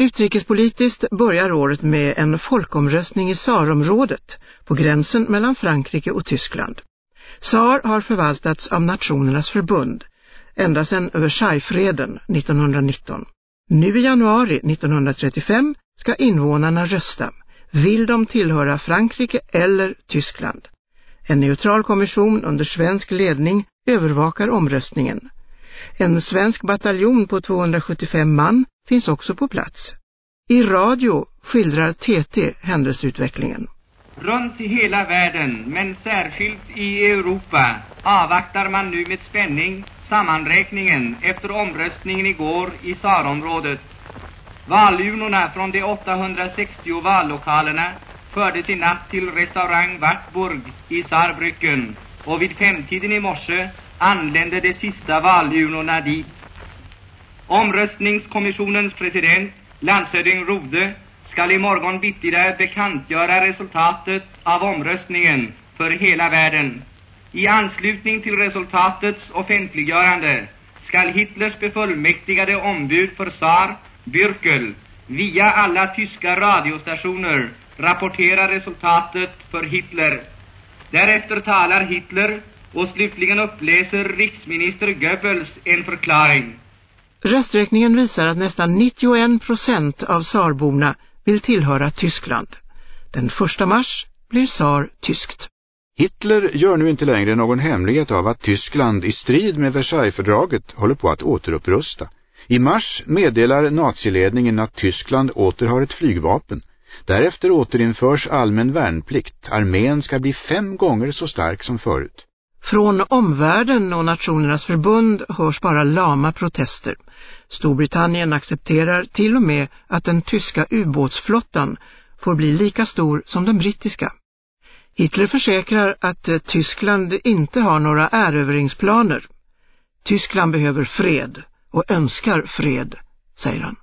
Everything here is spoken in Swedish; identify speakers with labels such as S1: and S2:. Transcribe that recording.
S1: Utrikespolitiskt börjar året med en folkomröstning i Saarområdet på gränsen mellan Frankrike och Tyskland. Saar har förvaltats av Nationernas förbund ända sedan Versaillesfreden 1919. Nu i januari 1935 ska invånarna rösta. Vill de tillhöra Frankrike eller Tyskland? En neutral kommission under svensk ledning övervakar omröstningen. En svensk bataljon på 275 man finns också på plats. I radio skildrar TT händelseutvecklingen.
S2: Runt i hela världen, men särskilt i Europa, avvaktar man nu med spänning sammanräkningen efter omröstningen igår i Saarområdet. Valurnorna från de 860 vallokalerna fördes i natt till restaurang Wartburg i Saarbrücken och vid femtiden i morse anlände de sista valurnorna dit. Omröstningskommissionens president, landshövding Rode, skall i morgon bitti där bekantgöra resultatet av omröstningen för hela världen. I anslutning till resultatets offentliggörande skall Hitlers befullmäktigade ombud för Saar, Bürkel, via alla tyska radiostationer rapportera resultatet för Hitler. Därefter talar Hitler och slutligen uppläser riksminister Goebbels en förklaring.
S1: Rösträkningen visar att nästan 91 procent av Saarborna vill tillhöra Tyskland. Den första mars blir Saar tyskt.
S3: Hitler gör nu inte längre någon hemlighet av att Tyskland i strid med Versaillesfördraget håller på att återupprusta. I mars meddelar naziledningen att Tyskland åter har ett flygvapen. Därefter återinförs allmän värnplikt. Armén ska bli fem gånger så stark som förut.
S1: Från omvärlden och Nationernas förbund hörs bara lama protester. Storbritannien accepterar till och med att den tyska ubåtsflottan får bli lika stor som den brittiska. Hitler försäkrar att eh, Tyskland inte har några erövringsplaner. Tyskland behöver fred och önskar fred, säger han.